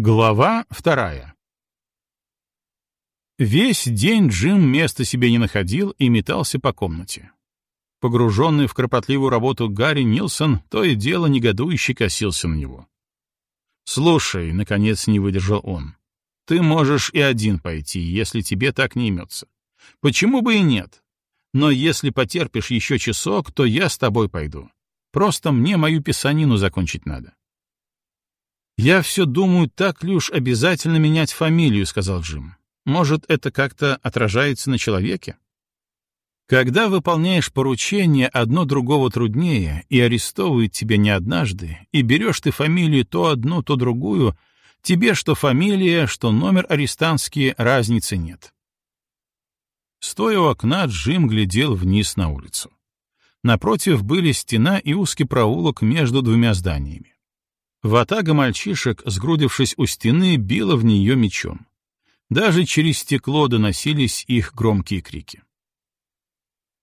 Глава вторая Весь день Джим места себе не находил и метался по комнате. Погруженный в кропотливую работу Гарри Нилсон то и дело негодующе косился на него. «Слушай», — наконец не выдержал он, — «ты можешь и один пойти, если тебе так не имется. Почему бы и нет? Но если потерпишь еще часок, то я с тобой пойду. Просто мне мою писанину закончить надо». «Я все думаю, так ли уж обязательно менять фамилию», — сказал Джим. «Может, это как-то отражается на человеке?» Когда выполняешь поручение, одно другого труднее, и арестовывают тебя не однажды, и берешь ты фамилию то одну, то другую, тебе что фамилия, что номер арестантский, разницы нет. Стоя у окна, Джим глядел вниз на улицу. Напротив были стена и узкий проулок между двумя зданиями. Ватага мальчишек, сгрудившись у стены, била в нее мечом. Даже через стекло доносились их громкие крики.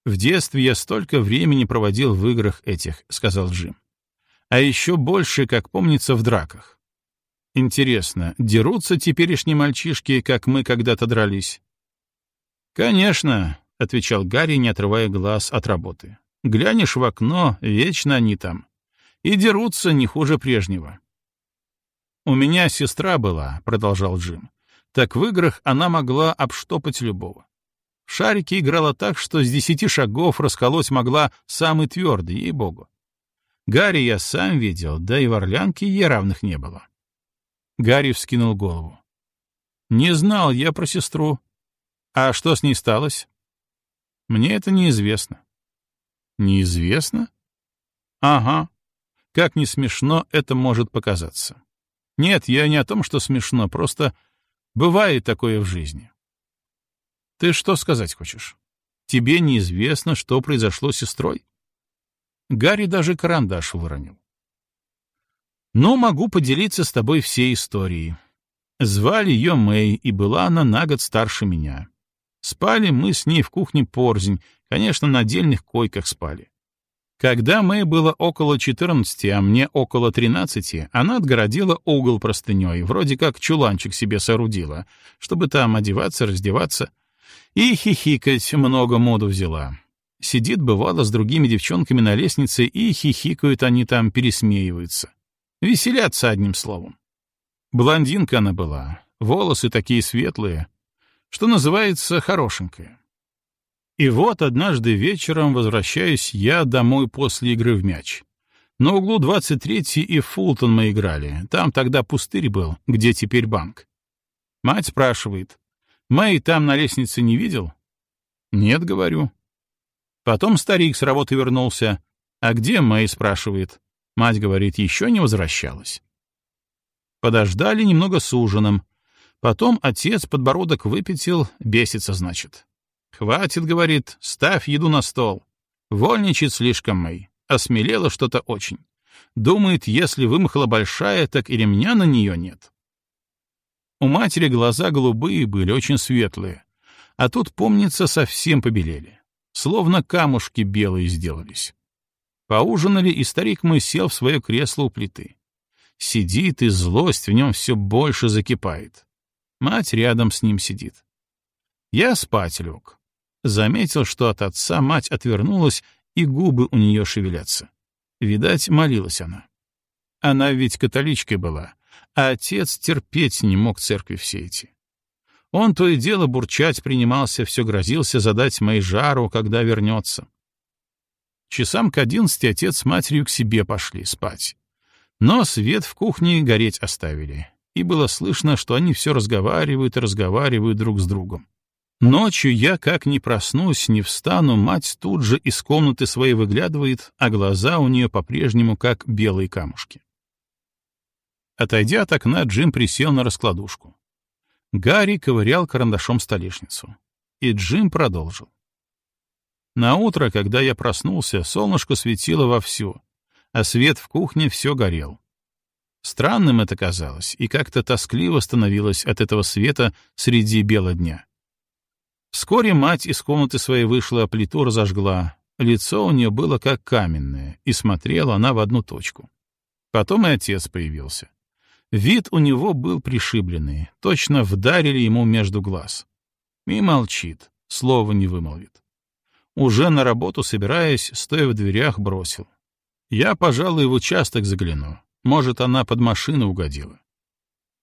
«В детстве я столько времени проводил в играх этих», — сказал Джим. «А еще больше, как помнится, в драках. Интересно, дерутся теперешние мальчишки, как мы когда-то дрались?» «Конечно», — отвечал Гарри, не отрывая глаз от работы. «Глянешь в окно, вечно они там и дерутся не хуже прежнего. «У меня сестра была», — продолжал Джим. «Так в играх она могла обштопать любого. В шарики играла так, что с десяти шагов расколоть могла самый твердый, ей-богу. Гарри я сам видел, да и в Орлянке ей равных не было». Гарри вскинул голову. «Не знал я про сестру. А что с ней сталось?» «Мне это неизвестно». «Неизвестно?» «Ага. Как не смешно это может показаться. Нет, я не о том, что смешно, просто бывает такое в жизни. Ты что сказать хочешь? Тебе неизвестно, что произошло с сестрой? Гарри даже карандаш выронил. Но могу поделиться с тобой всей историей. Звали ее Мэй, и была она на год старше меня. Спали мы с ней в кухне порзнь, конечно, на отдельных койках спали. Когда Мэй было около 14, а мне около 13, она отгородила угол простыней, вроде как чуланчик себе соорудила, чтобы там одеваться, раздеваться. И хихикать много моду взяла. Сидит, бывало, с другими девчонками на лестнице, и хихикают они там, пересмеиваются. Веселятся одним словом. Блондинка она была, волосы такие светлые, что называется хорошенькая. И вот однажды вечером возвращаюсь я домой после игры в мяч. На углу 23 и Фултон мы играли. Там тогда пустырь был, где теперь банк. Мать спрашивает. Мэй там на лестнице не видел? Нет, говорю. Потом старик с работы вернулся. А где Мэй, спрашивает. Мать говорит, еще не возвращалась. Подождали немного с ужином. Потом отец подбородок выпятил, бесится, значит. «Хватит, — говорит, — ставь еду на стол. Вольничает слишком Мэй. Осмелела что-то очень. Думает, если вымахала большая, так и ремня на нее нет». У матери глаза голубые были, очень светлые. А тут, помнится, совсем побелели. Словно камушки белые сделались. Поужинали, и старик мой сел в свое кресло у плиты. Сидит, и злость в нем все больше закипает. Мать рядом с ним сидит. Я спать лег. Заметил, что от отца мать отвернулась, и губы у нее шевелятся. Видать, молилась она. Она ведь католичкой была, а отец терпеть не мог церкви все эти. Он то и дело бурчать принимался, все грозился задать моей жару, когда вернется. Часам к одиннадцати отец с матерью к себе пошли спать. Но свет в кухне гореть оставили, и было слышно, что они все разговаривают и разговаривают друг с другом. Ночью я как ни проснусь, не встану, мать тут же из комнаты своей выглядывает, а глаза у нее по-прежнему как белые камушки. Отойдя от окна, Джим присел на раскладушку. Гарри ковырял карандашом столешницу. И Джим продолжил. На утро, когда я проснулся, солнышко светило вовсю, а свет в кухне все горел. Странным это казалось, и как-то тоскливо становилось от этого света среди бела дня. Вскоре мать из комнаты своей вышла, а плиту разожгла. Лицо у нее было как каменное, и смотрела она в одну точку. Потом и отец появился. Вид у него был пришибленный, точно вдарили ему между глаз. И молчит, слова не вымолвит. Уже на работу собираясь, стоя в дверях, бросил. Я, пожалуй, в участок загляну. Может, она под машину угодила.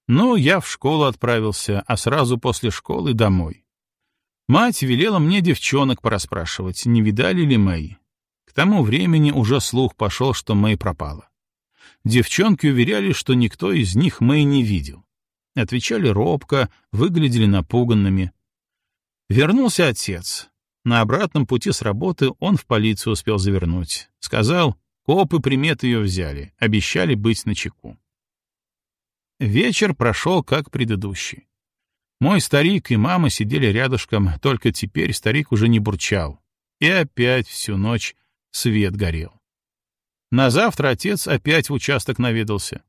Ну, я в школу отправился, а сразу после школы домой. Мать велела мне девчонок пораспрашивать, не видали ли Мэй. К тому времени уже слух пошел, что Мэй пропала. Девчонки уверяли, что никто из них Мэй не видел. Отвечали робко, выглядели напуганными. Вернулся отец. На обратном пути с работы он в полицию успел завернуть. Сказал, копы примет ее взяли, обещали быть начеку. Вечер прошел как предыдущий. Мой старик и мама сидели рядышком, только теперь старик уже не бурчал. И опять всю ночь свет горел. На завтра отец опять в участок наведался.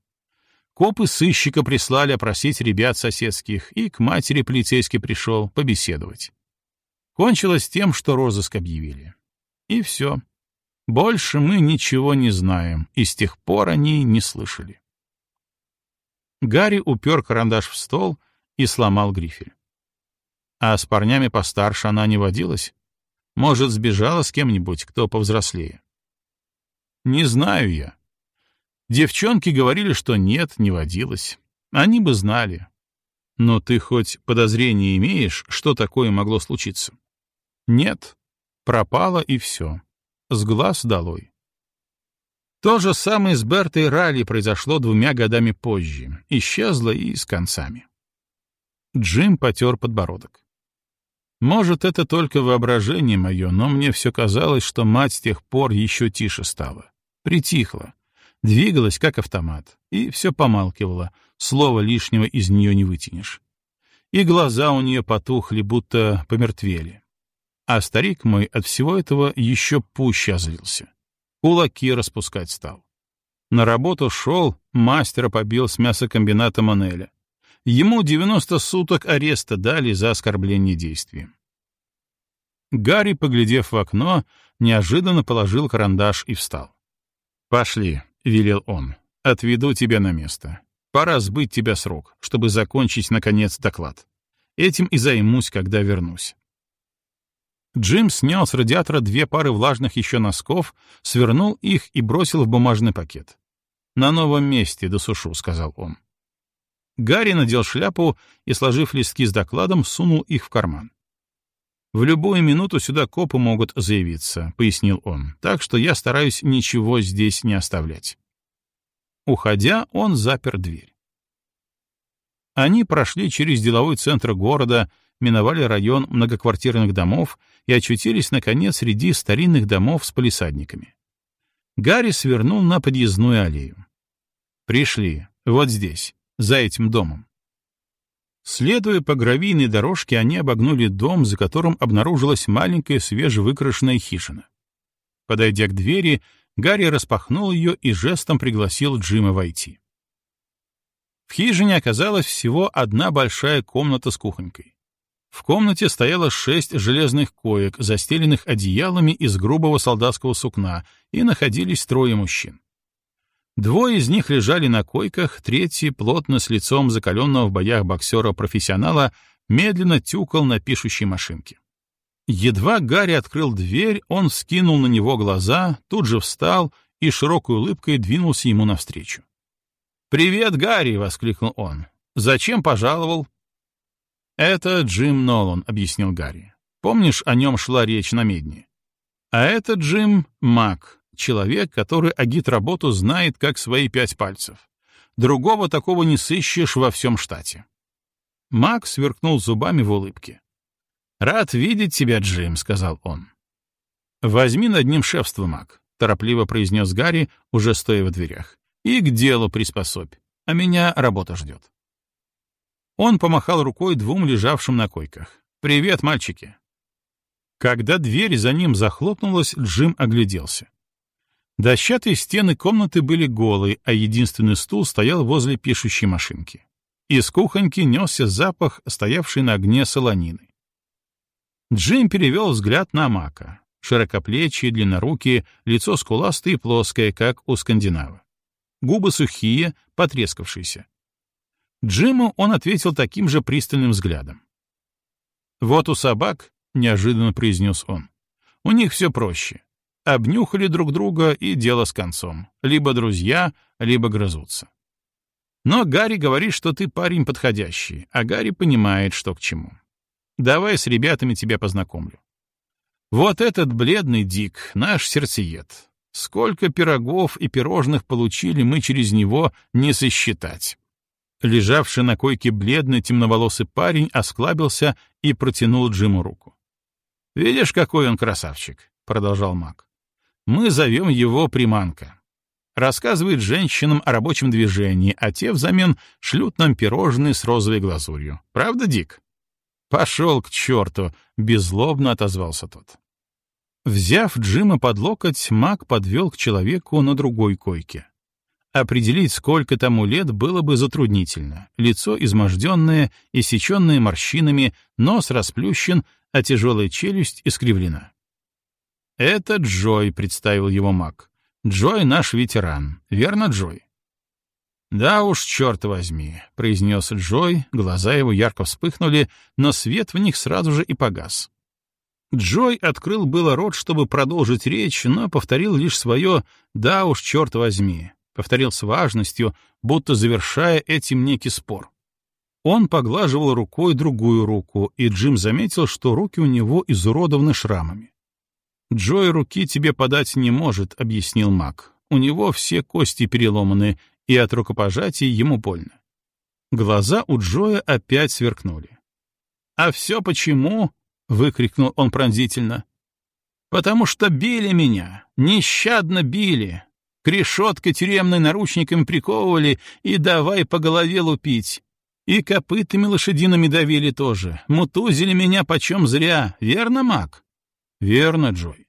Копы сыщика прислали опросить ребят соседских, и к матери полицейский пришел побеседовать. Кончилось тем, что розыск объявили. И все. Больше мы ничего не знаем, и с тех пор они не слышали. Гарри упер карандаш в стол и сломал грифель. А с парнями постарше она не водилась? Может, сбежала с кем-нибудь, кто повзрослее? Не знаю я. Девчонки говорили, что нет, не водилось. Они бы знали. Но ты хоть подозрение имеешь, что такое могло случиться? Нет. Пропала и все. С глаз долой. То же самое с Бертой Ралли произошло двумя годами позже. Исчезла и с концами. Джим потер подбородок. Может, это только воображение мое, но мне все казалось, что мать с тех пор еще тише стала притихла, двигалась как автомат, и все помалкивала, слова лишнего из нее не вытянешь. И глаза у нее потухли, будто помертвели. А старик мой от всего этого еще пуще озлился. Кулаки распускать стал. На работу шел, мастера побил с мясокомбината Манеля. Ему 90 суток ареста дали за оскорбление действием. Гарри, поглядев в окно, неожиданно положил карандаш и встал. «Пошли», — велел он, — «отведу тебя на место. Пора сбыть тебя срок, чтобы закончить, наконец, доклад. Этим и займусь, когда вернусь». Джим снял с радиатора две пары влажных еще носков, свернул их и бросил в бумажный пакет. «На новом месте досушу», — сказал он. Гарри надел шляпу и, сложив листки с докладом, сунул их в карман. «В любую минуту сюда копы могут заявиться», — пояснил он, «так что я стараюсь ничего здесь не оставлять». Уходя, он запер дверь. Они прошли через деловой центр города, миновали район многоквартирных домов и очутились, наконец, среди старинных домов с полисадниками. Гарри свернул на подъездную аллею. «Пришли, вот здесь, за этим домом». Следуя по гравийной дорожке, они обогнули дом, за которым обнаружилась маленькая свежевыкрашенная хижина. Подойдя к двери, Гарри распахнул ее и жестом пригласил Джима войти. В хижине оказалась всего одна большая комната с кухонькой. В комнате стояло шесть железных коек, застеленных одеялами из грубого солдатского сукна, и находились трое мужчин. Двое из них лежали на койках, третий, плотно с лицом закаленного в боях боксера-профессионала, медленно тюкал на пишущей машинке. Едва Гарри открыл дверь, он вскинул на него глаза, тут же встал и широкой улыбкой двинулся ему навстречу. «Привет, Гарри!» — воскликнул он. «Зачем пожаловал?» «Это Джим Нолан», — объяснил Гарри. «Помнишь, о нем шла речь на медне?» «А это Джим Мак, Человек, который агит-работу знает как свои пять пальцев. Другого такого не сыщешь во всем штате. Мак сверкнул зубами в улыбке. «Рад видеть тебя, Джим», — сказал он. «Возьми над ним шефство, Мак», — торопливо произнес Гарри, уже стоя в дверях. «И к делу приспособь, а меня работа ждет». Он помахал рукой двум лежавшим на койках. «Привет, мальчики!» Когда дверь за ним захлопнулась, Джим огляделся. Дощатые стены комнаты были голые, а единственный стул стоял возле пишущей машинки. Из кухоньки несся запах, стоявший на огне солонины. Джим перевел взгляд на Мака. Широкоплечие, длиннорукие, лицо скуластое и плоское, как у скандинава. Губы сухие, потрескавшиеся. Джиму он ответил таким же пристальным взглядом. «Вот у собак», — неожиданно произнес он, — «у них все проще. Обнюхали друг друга, и дело с концом. Либо друзья, либо грызутся. Но Гарри говорит, что ты парень подходящий, а Гарри понимает, что к чему. Давай с ребятами тебя познакомлю. Вот этот бледный Дик, наш сердцеед. Сколько пирогов и пирожных получили мы через него, не сосчитать. Лежавший на койке бледный темноволосый парень осклабился и протянул Джиму руку. «Видишь, какой он красавчик», — продолжал маг. «Мы зовем его приманка. Рассказывает женщинам о рабочем движении, а те взамен шлют нам пирожные с розовой глазурью. Правда, Дик?» «Пошел к черту!» — беззлобно отозвался тот. Взяв Джима под локоть, маг подвел к человеку на другой койке. Определить, сколько тому лет, было бы затруднительно. Лицо изможденное, иссеченное морщинами, нос расплющен, а тяжелая челюсть искривлена. «Это Джой», — представил его маг. «Джой наш ветеран. Верно, Джой?» «Да уж, черт возьми», — произнес Джой, глаза его ярко вспыхнули, но свет в них сразу же и погас. Джой открыл было рот, чтобы продолжить речь, но повторил лишь свое «да уж, черт возьми», повторил с важностью, будто завершая этим некий спор. Он поглаживал рукой другую руку, и Джим заметил, что руки у него изуродованы шрамами. «Джой руки тебе подать не может», — объяснил маг. «У него все кости переломаны, и от рукопожатия ему больно». Глаза у Джоя опять сверкнули. «А все почему?» — выкрикнул он пронзительно. «Потому что били меня, нещадно били, к решетке тюремной наручниками приковывали и давай по голове лупить. И копытами лошадиными давили тоже. Мутузили меня почем зря. Верно, Мак? Верно, Джой.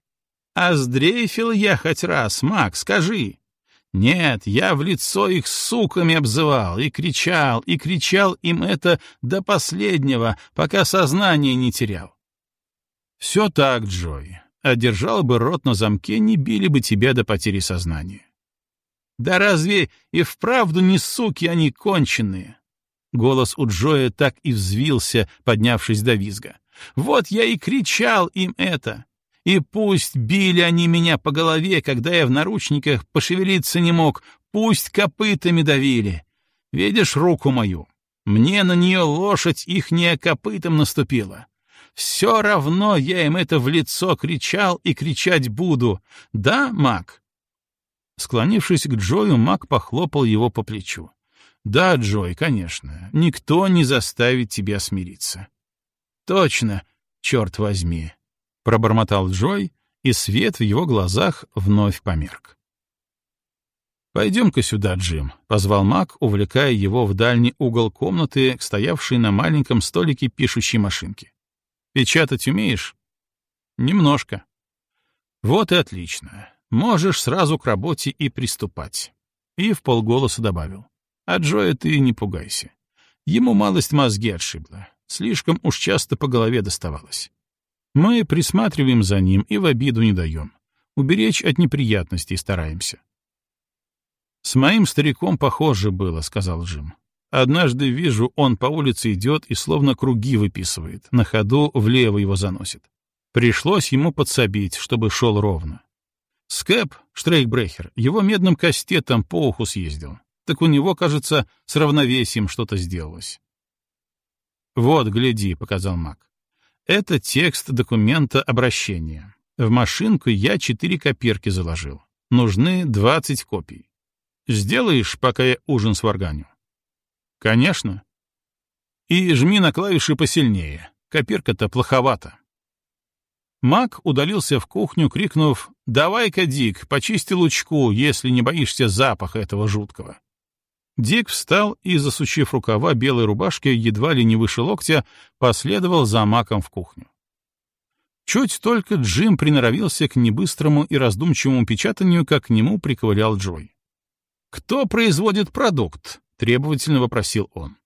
А сдрейфил я хоть раз, Мак, скажи. Нет, я в лицо их суками обзывал, и кричал, и кричал им это до последнего, пока сознание не терял. Все так, Джой. Одержал бы рот на замке, не били бы тебя до потери сознания. Да разве и вправду не суки они конченые? Голос у Джоя так и взвился, поднявшись до визга. Вот я и кричал им это. И пусть били они меня по голове, когда я в наручниках пошевелиться не мог, пусть копытами давили. Видишь руку мою? Мне на нее лошадь ихняя копытом наступила. Все равно я им это в лицо кричал и кричать буду. Да, Мак?» Склонившись к Джою, Мак похлопал его по плечу. «Да, Джой, конечно. Никто не заставит тебя смириться». «Точно, черт возьми», — пробормотал Джой, и свет в его глазах вновь померк. «Пойдем-ка сюда, Джим», — позвал Мак, увлекая его в дальний угол комнаты, стоявшей на маленьком столике пишущей машинки. Печатать умеешь? Немножко. Вот и отлично. Можешь сразу к работе и приступать. И в полголоса добавил. А Джоя ты не пугайся. Ему малость мозги отшибла. Слишком уж часто по голове доставалось. Мы присматриваем за ним и в обиду не даем. Уберечь от неприятностей стараемся. «С моим стариком похоже было», — сказал Джим. Однажды вижу, он по улице идет и словно круги выписывает, на ходу влево его заносит. Пришлось ему подсобить, чтобы шел ровно. Скэп, Штрейкбрехер, его медным кастетом по уху съездил. Так у него, кажется, с равновесием что-то сделалось. «Вот, гляди», — показал Мак. «Это текст документа обращения. В машинку я четыре копирки заложил. Нужны двадцать копий. Сделаешь, пока я ужин сварганю?» Конечно. И жми на клавиши посильнее. Копирка-то плоховато. Мак удалился в кухню, крикнув «Давай-ка, Дик, почисти лучку, если не боишься запаха этого жуткого». Дик встал и, засучив рукава белой рубашки едва ли не выше локтя, последовал за Маком в кухню. Чуть только Джим приноровился к небыстрому и раздумчивому печатанию, как к нему приковылял Джой. «Кто производит продукт?» — требовательно вопросил он.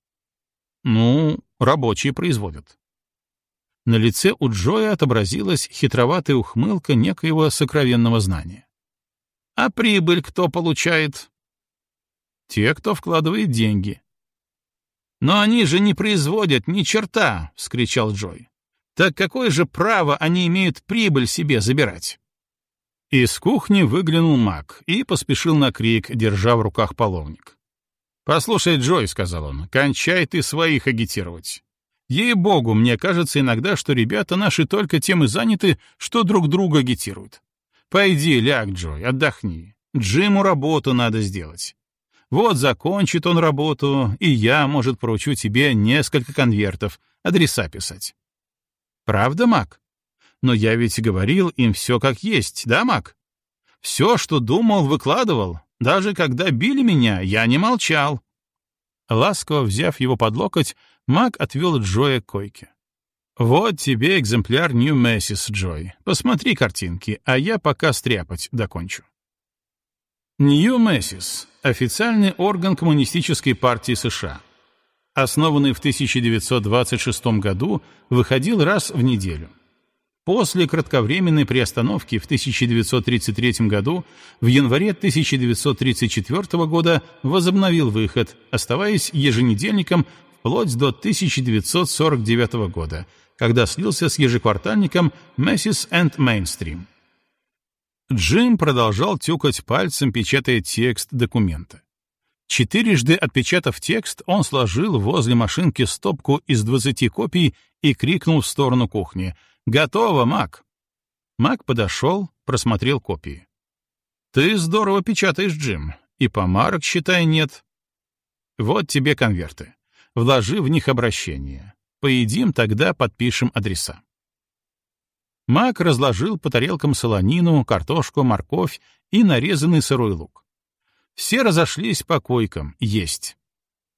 «Ну, рабочие производят». На лице у Джоя отобразилась хитроватая ухмылка некоего сокровенного знания. «А прибыль кто получает?» «Те, кто вкладывает деньги». «Но они же не производят ни черта!» — вскричал Джой. «Так какое же право они имеют прибыль себе забирать?» Из кухни выглянул маг и поспешил на крик, держа в руках половник. «Послушай, Джой», — сказал он, — «кончай ты своих агитировать. Ей-богу, мне кажется иногда, что ребята наши только тем и заняты, что друг друга агитируют. Пойди, ляг, Джой, отдохни. Джиму работу надо сделать. Вот закончит он работу, и я, может, поручу тебе несколько конвертов, адреса писать. Правда, Мак? Но я ведь говорил им все как есть, да, Мак? Все, что думал, выкладывал. Даже когда били меня, я не молчал. Ласково взяв его под локоть, Мак отвел Джоя к койке. «Вот тебе экземпляр New Messis, Джой. Посмотри картинки, а я пока стряпать докончу». New Messis — официальный орган Коммунистической партии США. Основанный в 1926 году, выходил раз в неделю. После кратковременной приостановки в 1933 году в январе 1934 года возобновил выход, оставаясь еженедельником вплоть до 1949 года, когда слился с ежеквартальником Macy's and Mainstream. Джим продолжал тюкать пальцем, печатая текст документа. Четырежды отпечатав текст, он сложил возле машинки стопку из двадцати копий и крикнул в сторону кухни — «Готово, Мак!» Мак подошел, просмотрел копии. «Ты здорово печатаешь, Джим, и помарок, считай, нет. Вот тебе конверты. Вложи в них обращение. Поедим, тогда подпишем адреса». Мак разложил по тарелкам солонину, картошку, морковь и нарезанный сырой лук. Все разошлись по койкам, есть.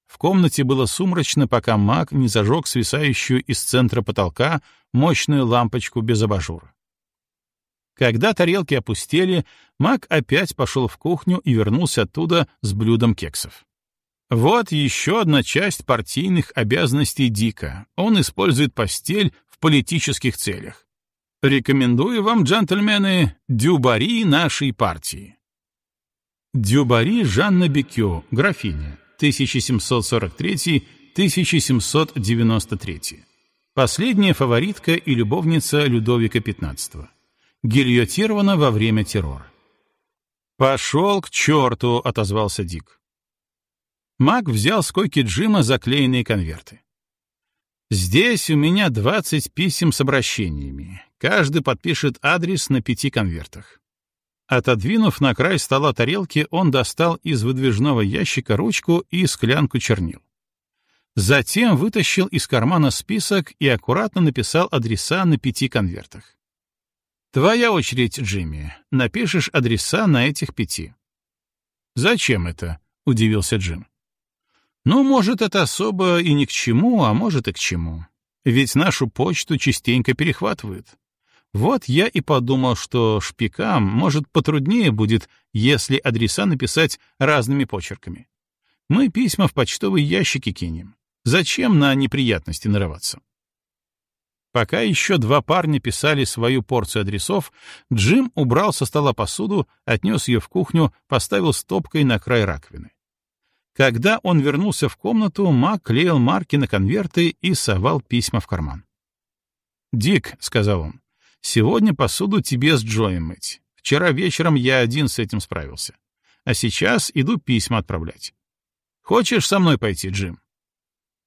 В комнате было сумрачно, пока маг не зажег свисающую из центра потолка мощную лампочку без абажура. Когда тарелки опустели, маг опять пошел в кухню и вернулся оттуда с блюдом кексов. Вот еще одна часть партийных обязанностей Дика. Он использует постель в политических целях. Рекомендую вам, джентльмены, дюбари нашей партии. Дюбари Жанна Бекю, графиня, 1743-1793. Последняя фаворитка и любовница Людовика XV. Гильотирована во время террора. «Пошел к черту!» — отозвался Дик. Мак взял с койки Джима заклеенные конверты. «Здесь у меня 20 писем с обращениями. Каждый подпишет адрес на пяти конвертах. Отодвинув на край стола тарелки, он достал из выдвижного ящика ручку и склянку чернил. Затем вытащил из кармана список и аккуратно написал адреса на пяти конвертах. «Твоя очередь, Джимми. Напишешь адреса на этих пяти». «Зачем это?» — удивился Джим. «Ну, может, это особо и ни к чему, а может и к чему. Ведь нашу почту частенько перехватывают. Вот я и подумал, что шпикам, может, потруднее будет, если адреса написать разными почерками. Мы письма в почтовые ящики кинем. Зачем на неприятности нарываться? Пока еще два парня писали свою порцию адресов, Джим убрал со стола посуду, отнес ее в кухню, поставил стопкой на край раковины. Когда он вернулся в комнату, Мак клеил марки на конверты и совал письма в карман. «Дик», — сказал он, Сегодня посуду тебе с Джоем мыть. Вчера вечером я один с этим справился. А сейчас иду письма отправлять. Хочешь со мной пойти, Джим?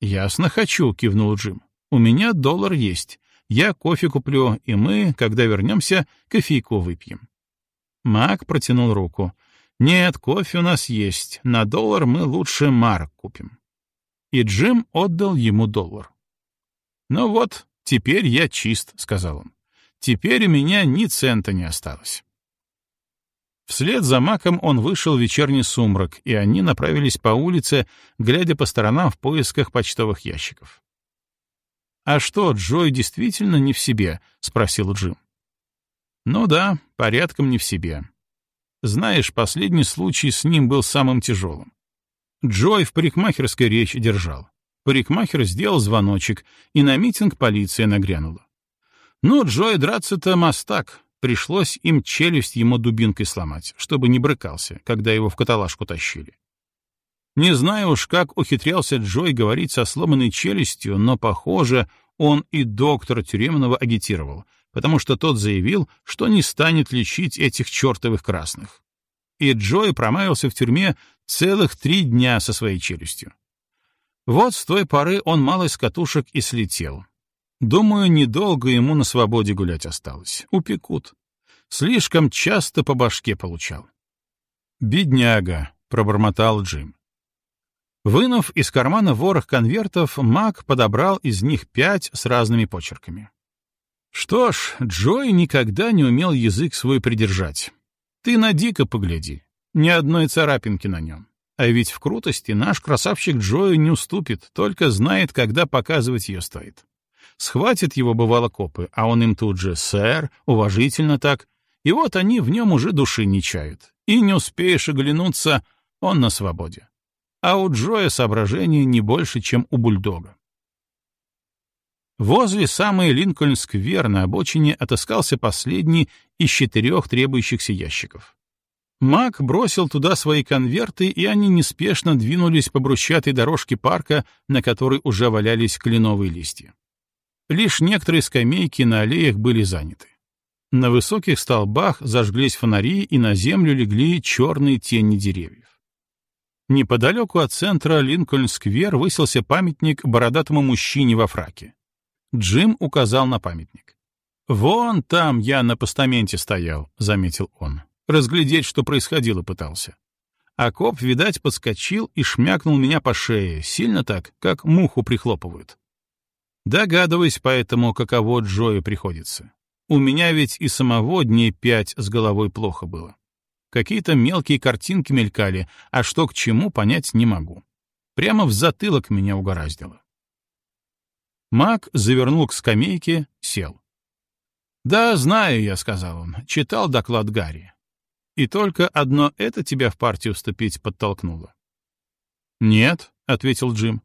Ясно хочу, кивнул Джим. У меня доллар есть. Я кофе куплю, и мы, когда вернемся, кофейку выпьем. Мак протянул руку. Нет, кофе у нас есть. На доллар мы лучше марк купим. И Джим отдал ему доллар. Ну вот, теперь я чист, сказал он. Теперь у меня ни цента не осталось. Вслед за Маком он вышел в вечерний сумрак, и они направились по улице, глядя по сторонам в поисках почтовых ящиков. «А что, Джой действительно не в себе?» — спросил Джим. «Ну да, порядком не в себе. Знаешь, последний случай с ним был самым тяжелым. Джой в парикмахерской речь держал. Парикмахер сделал звоночек, и на митинг полиция нагрянула. Ну, Джой драться-то мастак. Пришлось им челюсть ему дубинкой сломать, чтобы не брыкался, когда его в каталажку тащили. Не знаю уж, как ухитрялся Джой говорить со сломанной челюстью, но, похоже, он и доктора тюремного агитировал, потому что тот заявил, что не станет лечить этих чертовых красных. И Джой промаялся в тюрьме целых три дня со своей челюстью. Вот с той поры он мало с катушек и слетел. Думаю, недолго ему на свободе гулять осталось. Упекут. Слишком часто по башке получал. «Бедняга», — пробормотал Джим. Вынув из кармана ворох конвертов, Мак подобрал из них пять с разными почерками. Что ж, Джой никогда не умел язык свой придержать. Ты на дико погляди, ни одной царапинки на нем. А ведь в крутости наш красавчик Джою не уступит, только знает, когда показывать ее стоит. Схватит его, бывало, копы, а он им тут же «сэр», уважительно так, и вот они в нем уже души не чают. И не успеешь оглянуться, он на свободе а у Джоя соображений не больше, чем у бульдога. Возле самой Линкольн-сквер на обочине отыскался последний из четырех требующихся ящиков. Мак бросил туда свои конверты, и они неспешно двинулись по брусчатой дорожке парка, на которой уже валялись кленовые листья. Лишь некоторые скамейки на аллеях были заняты. На высоких столбах зажглись фонари, и на землю легли черные тени деревьев. Неподалеку от центра Линкольн-сквер высился памятник бородатому мужчине во фраке. Джим указал на памятник. «Вон там я на постаменте стоял», — заметил он. Разглядеть, что происходило, пытался. А коп, видать, подскочил и шмякнул меня по шее, сильно так, как муху прихлопывают. Догадываюсь поэтому, каково Джою приходится. У меня ведь и самого дней пять с головой плохо было. Какие-то мелкие картинки мелькали, а что к чему, понять не могу. Прямо в затылок меня угораздило. Мак завернул к скамейке, сел. «Да, знаю я», — сказал он, — читал доклад Гарри. «И только одно это тебя в партию вступить подтолкнуло». «Нет», — ответил Джим.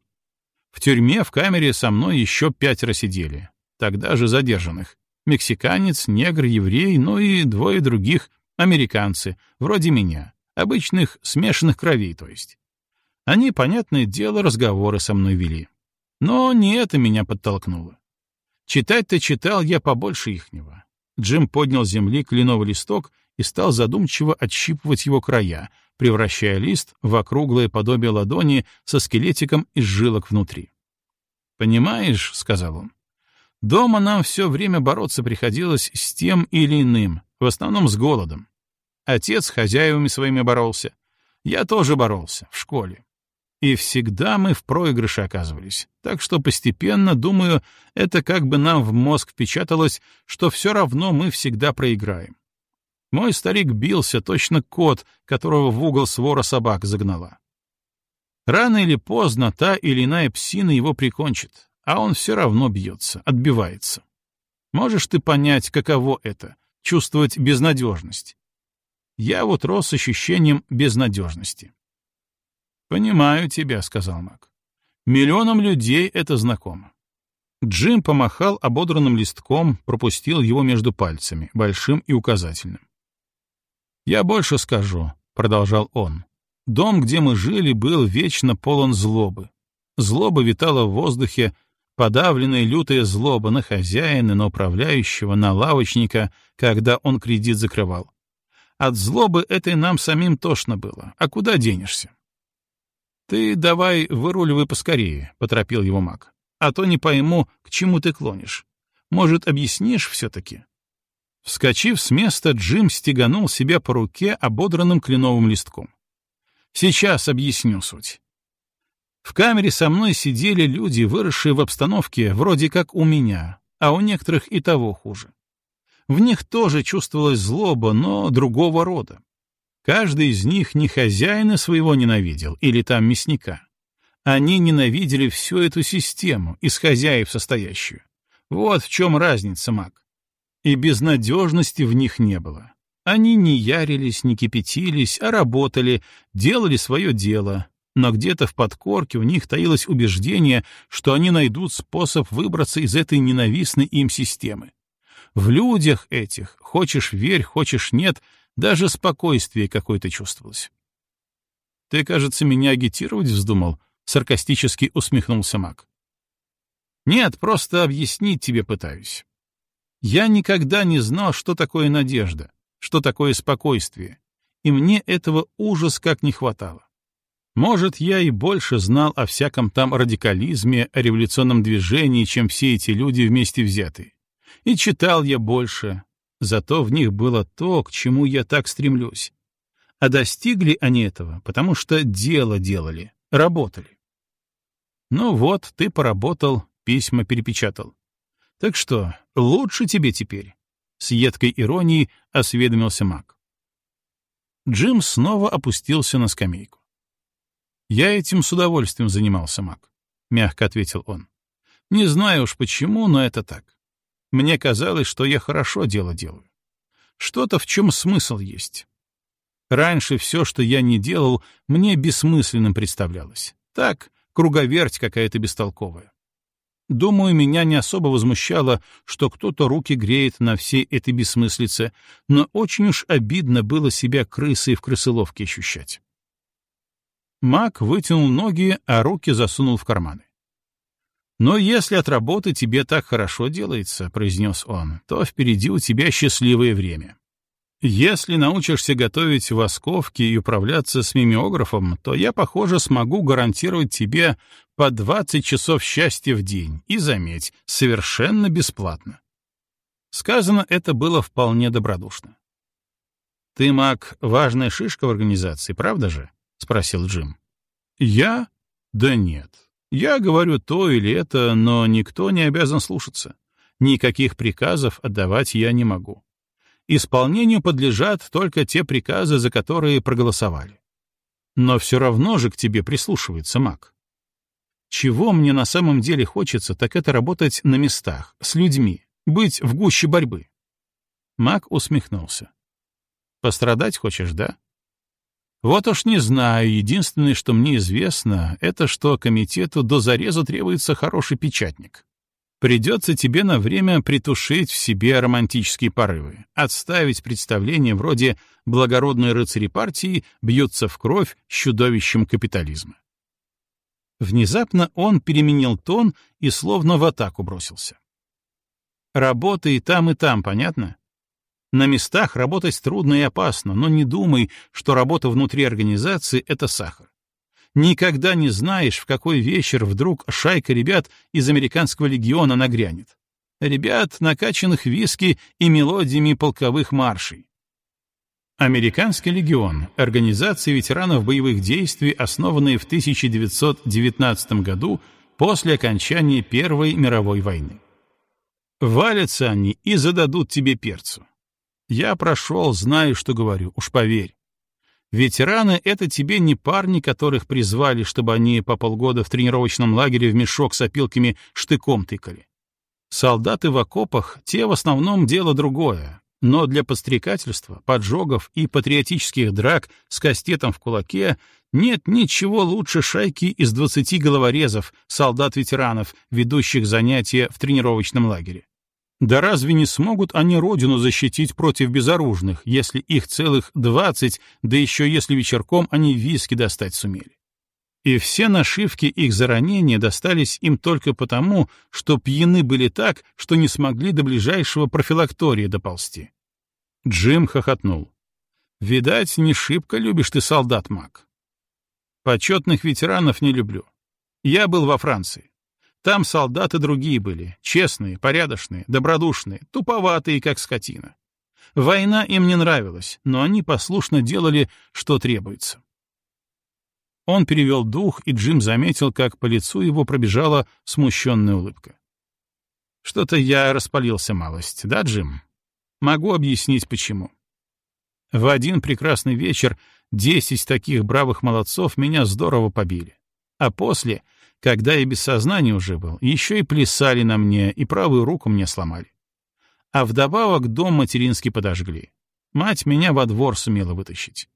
«В тюрьме в камере со мной еще пятеро сидели, тогда же задержанных. Мексиканец, негр, еврей, ну и двое других, Американцы, вроде меня, обычных смешанных кровей, то есть. Они, понятное дело, разговоры со мной вели. Но не это меня подтолкнуло. Читать-то читал я побольше ихнего. Джим поднял с земли кленовый листок и стал задумчиво отщипывать его края, превращая лист в округлое подобие ладони со скелетиком из жилок внутри. «Понимаешь», — сказал он, — «дома нам все время бороться приходилось с тем или иным, в основном с голодом. Отец с хозяевами своими боролся. Я тоже боролся в школе. И всегда мы в проигрыше оказывались. Так что постепенно, думаю, это как бы нам в мозг впечаталось, что все равно мы всегда проиграем. Мой старик бился, точно кот, которого в угол свора собак загнала. Рано или поздно та или иная псина его прикончит, а он все равно бьется, отбивается. Можешь ты понять, каково это — чувствовать безнадежность? Я вот рос с ощущением безнадежности. «Понимаю тебя», — сказал Мак. «Миллионам людей это знакомо». Джим помахал ободранным листком, пропустил его между пальцами, большим и указательным. «Я больше скажу», — продолжал он. «Дом, где мы жили, был вечно полон злобы. Злоба витала в воздухе, подавленная лютая злоба на хозяина, на управляющего, на лавочника, когда он кредит закрывал. От злобы этой нам самим тошно было. А куда денешься? «Ты давай выруливай поскорее», — поторопил его маг. «А то не пойму, к чему ты клонишь. Может, объяснишь все-таки?» Вскочив с места, Джим стеганул себя по руке ободранным кленовым листком. «Сейчас объясню суть. В камере со мной сидели люди, выросшие в обстановке вроде как у меня, а у некоторых и того хуже. В них тоже чувствовалась злоба, но другого рода. Каждый из них не хозяина своего ненавидел или там мясника. Они ненавидели всю эту систему, из хозяев состоящую. Вот в чем разница, маг. И безнадежности в них не было. Они не ярились, не кипятились, а работали, делали свое дело, но где-то в подкорке у них таилось убеждение, что они найдут способ выбраться из этой ненавистной им системы. В людях этих, хочешь верь, хочешь нет, даже спокойствие какое-то чувствовалось. Ты, кажется, меня агитировать вздумал, саркастически усмехнулся Мак. Нет, просто объяснить тебе пытаюсь. Я никогда не знал, что такое надежда, что такое спокойствие, и мне этого ужас как не хватало. Может, я и больше знал о всяком там радикализме, о революционном движении, чем все эти люди вместе взятые. И читал я больше, зато в них было то, к чему я так стремлюсь. А достигли они этого, потому что дело делали, работали. Ну вот, ты поработал, письма перепечатал. Так что, лучше тебе теперь? С едкой иронией осведомился маг. Джим снова опустился на скамейку. «Я этим с удовольствием занимался, маг», — мягко ответил он. «Не знаю уж почему, но это так. Мне казалось, что я хорошо дело делаю. Что-то, в чем смысл есть. Раньше все, что я не делал, мне бессмысленным представлялось. Так, круговерть какая-то бестолковая. Думаю, меня не особо возмущало, что кто-то руки греет на всей этой бессмыслице, но очень уж обидно было себя крысой в крысыловке ощущать. Мак вытянул ноги, а руки засунул в карманы. «Но если от работы тебе так хорошо делается», — произнес он, — «то впереди у тебя счастливое время. Если научишься готовить восковки и управляться с мимеографом, то я, похоже, смогу гарантировать тебе по 20 часов счастья в день, и, заметь, совершенно бесплатно». Сказано это было вполне добродушно. «Ты, Мак, важная шишка в организации, правда же?» — спросил Джим. «Я? Да нет. Я говорю то или это, но никто не обязан слушаться. Никаких приказов отдавать я не могу. Исполнению подлежат только те приказы, за которые проголосовали. Но все равно же к тебе прислушивается маг. Чего мне на самом деле хочется, так это работать на местах, с людьми, быть в гуще борьбы. Маг усмехнулся. Пострадать хочешь, да? Вот уж не знаю, единственное, что мне известно, это что комитету до зарезу требуется хороший печатник. Придется тебе на время притушить в себе романтические порывы, отставить представление вроде «благородные рыцари партии бьются в кровь с чудовищем капитализма». Внезапно он переменил тон и словно в атаку бросился. Работа и там, и там, понятно? На местах работать трудно и опасно, но не думай, что работа внутри организации — это сахар. Никогда не знаешь, в какой вечер вдруг шайка ребят из американского легиона нагрянет. Ребят, накачанных виски и мелодиями полковых маршей. Американский легион — организация ветеранов боевых действий, основанная в 1919 году после окончания Первой мировой войны. Валятся они и зададут тебе перцу. Я прошел, знаю, что говорю, уж поверь. Ветераны — это тебе не парни, которых призвали, чтобы они по полгода в тренировочном лагере в мешок с опилками штыком тыкали. Солдаты в окопах — те в основном дело другое, но для подстрекательства, поджогов и патриотических драк с кастетом в кулаке нет ничего лучше шайки из двадцати головорезов, солдат-ветеранов, ведущих занятия в тренировочном лагере. Да разве не смогут они родину защитить против безоружных, если их целых двадцать, да еще если вечерком они виски достать сумели? И все нашивки их за ранения достались им только потому, что пьяны были так, что не смогли до ближайшего профилактория доползти. Джим хохотнул. «Видать, не шибко любишь ты солдат, Мак. Почетных ветеранов не люблю. Я был во Франции. Там солдаты другие были, честные, порядочные, добродушные, туповатые, как скотина. Война им не нравилась, но они послушно делали, что требуется. Он перевел дух, и Джим заметил, как по лицу его пробежала смущенная улыбка. «Что-то я распалился малость, да, Джим? Могу объяснить, почему. В один прекрасный вечер десять таких бравых молодцов меня здорово побили. А после когда я без сознания уже был, еще и плясали на мне, и правую руку мне сломали. А вдобавок дом материнский подожгли. Мать меня во двор сумела вытащить.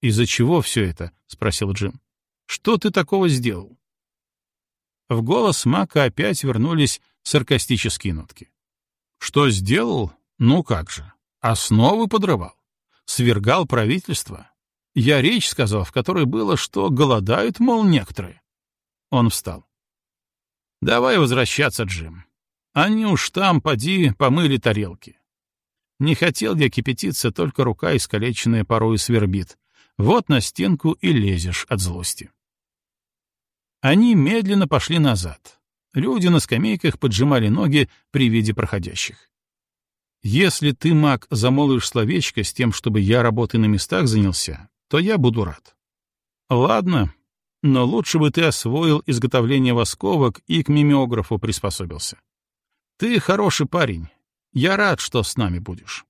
«Из-за чего все это?» — спросил Джим. «Что ты такого сделал?» В голос Мака опять вернулись саркастические нотки. «Что сделал? Ну как же. Основы подрывал. Свергал правительство. Я речь сказал, в которой было, что голодают, мол, некоторые. Он встал. Давай возвращаться, Джим. Они уж там, поди, помыли тарелки. Не хотел я кипятиться, только рука искалеченная порою свербит. Вот на стенку и лезешь от злости. Они медленно пошли назад. Люди на скамейках поджимали ноги при виде проходящих. Если ты, маг, замолвишь словечко с тем, чтобы я работой на местах занялся, то я буду рад. Ладно, но лучше бы ты освоил изготовление восковок и к мимеографу приспособился. Ты хороший парень. Я рад, что с нами будешь.